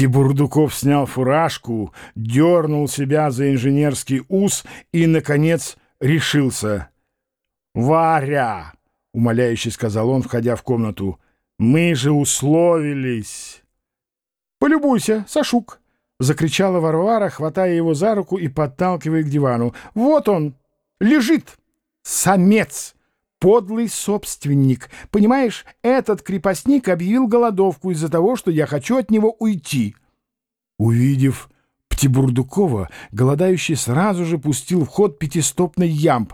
Птибурдуков снял фуражку, дернул себя за инженерский ус и, наконец, решился. «Варя!» — умоляюще сказал он, входя в комнату. «Мы же условились!» «Полюбуйся, Сашук!» — закричала Варвара, хватая его за руку и подталкивая к дивану. «Вот он! Лежит! Самец!» Подлый собственник. Понимаешь, этот крепостник объявил голодовку из-за того, что я хочу от него уйти. Увидев Птибурдукова, голодающий сразу же пустил в ход пятистопный ямб.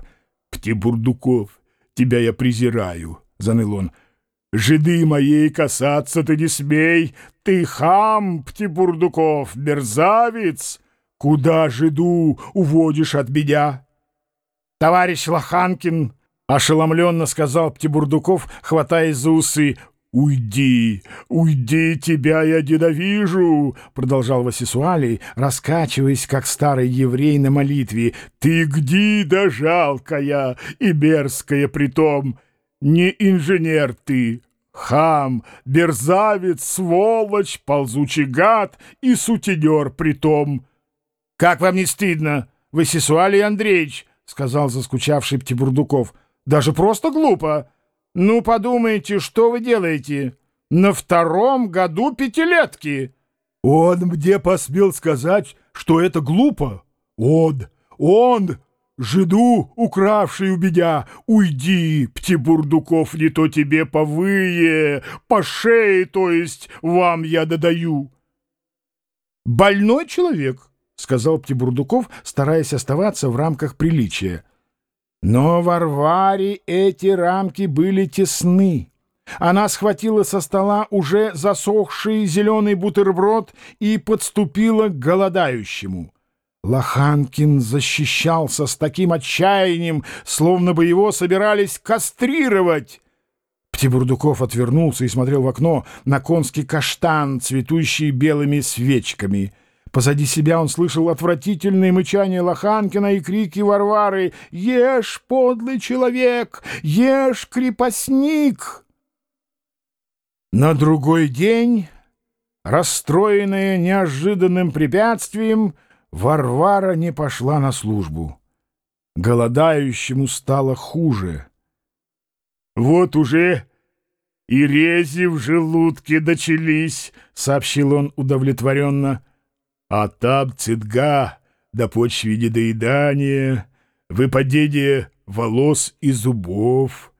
«Птибурдуков, тебя я презираю», — заныл он. «Жиды моей касаться ты не смей! Ты хам, Птибурдуков, мерзавец! Куда жиду уводишь от меня?» «Товарищ Лоханкин!» — ошеломленно сказал Птибурдуков, хватаясь за усы. «Уйди, уйди, тебя я ненавижу!» — продолжал Васисуалий, раскачиваясь, как старый еврей на молитве. «Ты где да жалкая и мерзкая притом! Не инженер ты, хам, берзавец, сволочь, ползучий гад и сутенер притом!» «Как вам не стыдно, Васисуалий Андреевич?» — сказал заскучавший Птибурдуков. — даже просто глупо. Ну, подумайте, что вы делаете? На втором году пятилетки. Он мне посмел сказать, что это глупо? Он, он, жиду, укравший у меня, уйди, Птибурдуков, не то тебе повые, по шее, то есть, вам я додаю. Больной человек, — сказал Птибурдуков, стараясь оставаться в рамках приличия. Но Варваре эти рамки были тесны. Она схватила со стола уже засохший зеленый бутерброд и подступила к голодающему. Лоханкин защищался с таким отчаянием, словно бы его собирались кастрировать. Птибурдуков отвернулся и смотрел в окно на конский каштан, цветущий белыми свечками — Позади себя он слышал отвратительные мычания Лоханкина и крики Варвары «Ешь, подлый человек! Ешь, крепостник!» На другой день, расстроенная неожиданным препятствием, Варвара не пошла на службу. Голодающему стало хуже. «Вот уже и рези в желудке дочелись», — сообщил он удовлетворенно. А там цинга до почве недоедания, выпадение волос и зубов.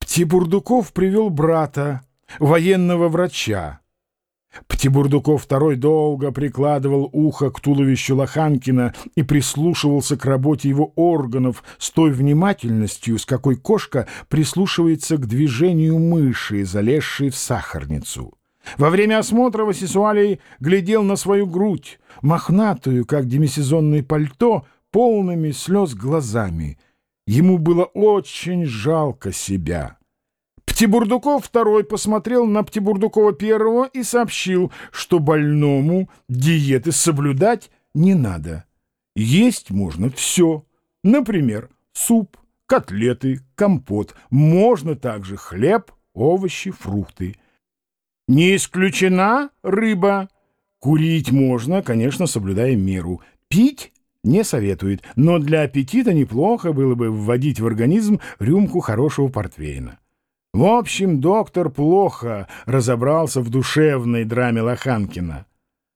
Птибурдуков привел брата, военного врача. Птибурдуков второй долго прикладывал ухо к туловищу Лоханкина и прислушивался к работе его органов с той внимательностью, с какой кошка прислушивается к движению мыши, залезшей в сахарницу. Во время осмотра Васисуалий глядел на свою грудь, мохнатую, как демисезонное пальто, полными слез глазами. Ему было очень жалко себя. Птибурдуков второй посмотрел на Птибурдукова первого и сообщил, что больному диеты соблюдать не надо. Есть можно все. Например, суп, котлеты, компот. Можно также хлеб, овощи, фрукты. Не исключена рыба. Курить можно, конечно, соблюдая меру. Пить не советует, но для аппетита неплохо было бы вводить в организм рюмку хорошего портвейна. В общем, доктор плохо разобрался в душевной драме Лоханкина.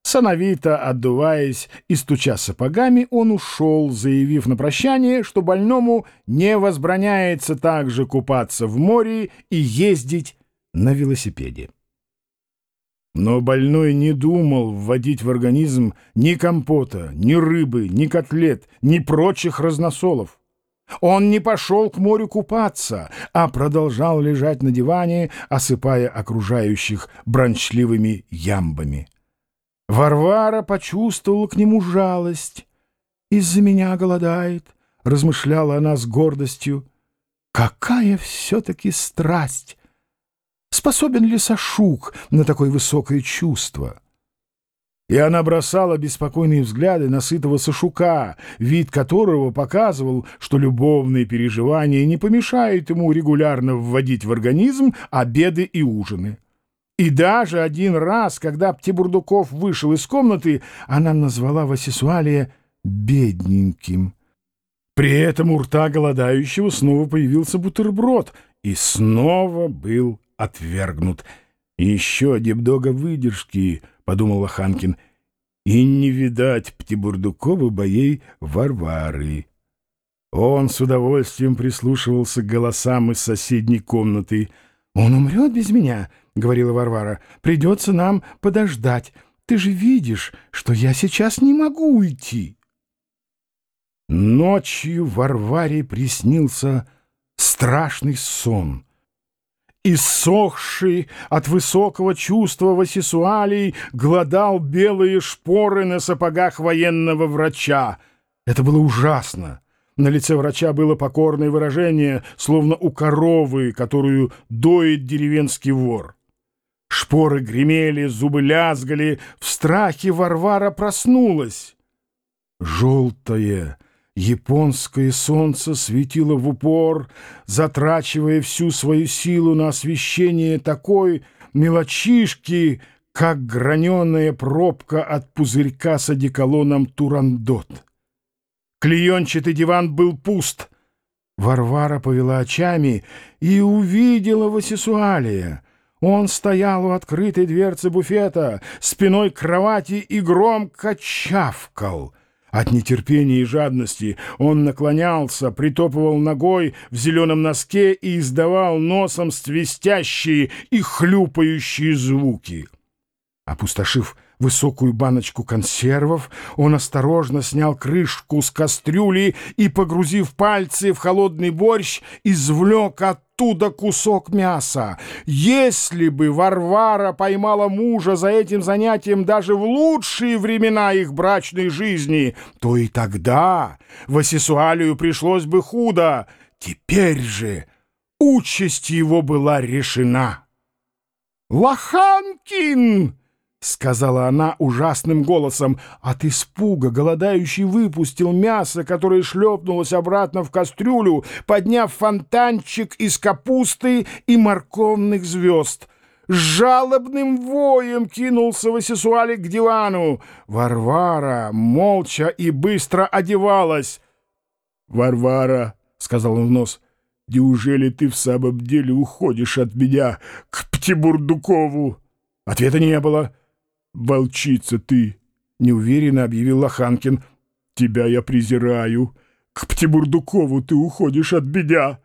Сановито отдуваясь и стуча сапогами, он ушел, заявив на прощание, что больному не возбраняется также купаться в море и ездить на велосипеде. Но больной не думал вводить в организм ни компота, ни рыбы, ни котлет, ни прочих разносолов. Он не пошел к морю купаться, а продолжал лежать на диване, осыпая окружающих брончливыми ямбами. Варвара почувствовала к нему жалость. «Из-за меня голодает», — размышляла она с гордостью. «Какая все-таки страсть!» Способен ли Сашук на такое высокое чувство? И она бросала беспокойные взгляды на сытого Сашука, вид которого показывал, что любовные переживания не помешают ему регулярно вводить в организм обеды и ужины. И даже один раз, когда Птибурдуков вышел из комнаты, она назвала Васисуалия бедненьким. При этом у рта голодающего снова появился бутерброд и снова был отвергнут. «Еще дебдога выдержки», — подумал Лоханкин, — «и не видать Птибурдукова боей Варвары». Он с удовольствием прислушивался к голосам из соседней комнаты. «Он умрет без меня», — говорила Варвара. «Придется нам подождать. Ты же видишь, что я сейчас не могу уйти». Ночью Варваре приснился страшный сон. Иссохший от высокого чувства Васисуалий гладал белые шпоры на сапогах военного врача. Это было ужасно. На лице врача было покорное выражение, словно у коровы, которую доит деревенский вор. Шпоры гремели, зубы лязгали. В страхе Варвара проснулась. Желтое, японское солнце светило в упор, затрачивая всю свою силу на освещение такой мелочишки, как граненая пробка от пузырька с одеколоном «Турандот». Клеенчатый диван был пуст. Варвара повела очами и увидела Васисуалия. Он стоял у открытой дверцы буфета, спиной к кровати и громко чавкал. От нетерпения и жадности он наклонялся, притопывал ногой в зеленом носке и издавал носом свистящие и хлюпающие звуки. Опустошив высокую баночку консервов, он осторожно снял крышку с кастрюли и, погрузив пальцы в холодный борщ, извлек оттуда кусок мяса. Если бы Варвара поймала мужа за этим занятием даже в лучшие времена их брачной жизни, то и тогда Васисуалию пришлось бы худо. Теперь же участь его была решена. «Лоханкин!» — сказала она ужасным голосом. От испуга голодающий выпустил мясо, которое шлепнулось обратно в кастрюлю, подняв фонтанчик из капусты и морковных звезд. С жалобным воем кинулся Васисуалик к дивану. Варвара молча и быстро одевалась. — Варвара, — сказал он в нос, — неужели ты в самом деле уходишь от меня к Птибурдукову? Ответа не было. — «Волчица ты!» — неуверенно объявил Лоханкин. «Тебя я презираю. К Птибурдукову ты уходишь от бедя!»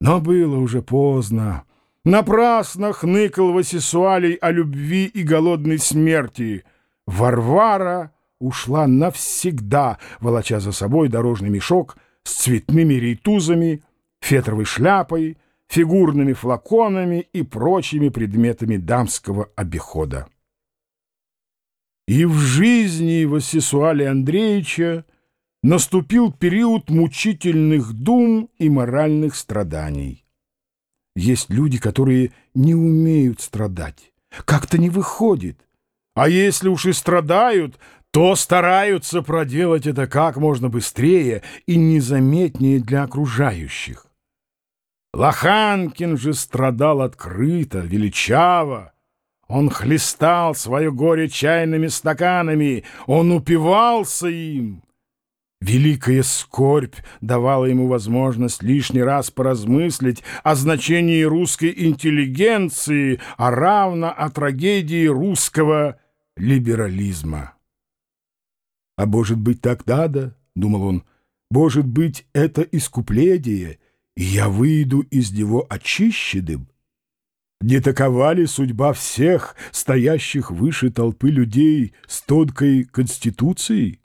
Но было уже поздно. Напрасно хныкал Васисуалий о любви и голодной смерти. Варвара ушла навсегда, волоча за собой дорожный мешок с цветными рейтузами, фетровой шляпой, фигурными флаконами и прочими предметами дамского обихода. И в жизни Васисуалия Андреевича наступил период мучительных дум и моральных страданий. Есть люди, которые не умеют страдать, как-то не выходит. А если уж и страдают, то стараются проделать это как можно быстрее и незаметнее для окружающих. Лоханкин же страдал открыто, величаво, он хлестал свое горе чайными стаканами, он упивался им. Великая скорбь давала ему возможность лишний раз поразмыслить о значении русской интеллигенции, а равно о трагедии русского либерализма. «А может быть, так надо?» — думал он. «Может быть, это искупление, и я выйду из него очищенным?» Не такова ли судьба всех стоящих выше толпы людей с тонкой конституцией?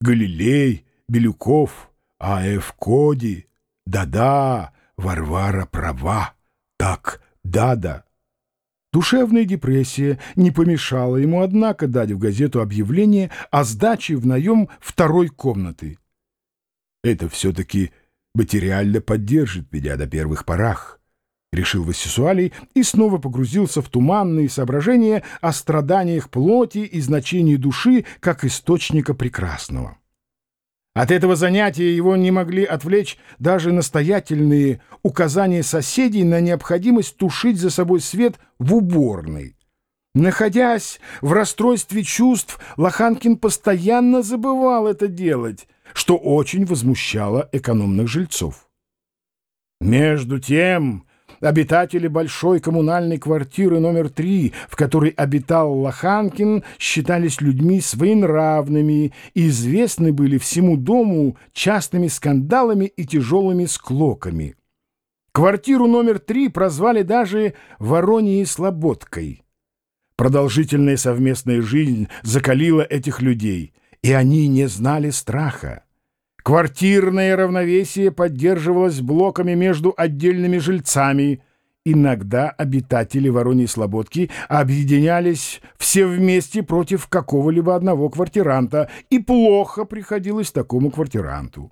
Галилей, Белюков, А.Ф. Коди, да-да, Варвара права, так, да-да. Душевная депрессия не помешала ему, однако, дать в газету объявление о сдаче в наем второй комнаты. Это все-таки материально поддержит меня на первых порах. — решил Вассисуалий и снова погрузился в туманные соображения о страданиях плоти и значении души как источника прекрасного. От этого занятия его не могли отвлечь даже настоятельные указания соседей на необходимость тушить за собой свет в уборной. Находясь в расстройстве чувств, Лоханкин постоянно забывал это делать, что очень возмущало экономных жильцов. Между тем обитатели большой коммунальной квартиры номер три, в которой обитал Лоханкин, считались людьми своенравными и известны были всему дому частными скандалами и тяжелыми склоками. Квартиру номер три прозвали даже «Вороньей Слободкой». Продолжительная совместная жизнь закалила этих людей, и они не знали страха. Квартирное равновесие поддерживалось блоками между отдельными жильцами. Иногда обитатели Вороньей Слободки объединялись все вместе против какого-либо одного квартиранта, и плохо приходилось такому квартиранту.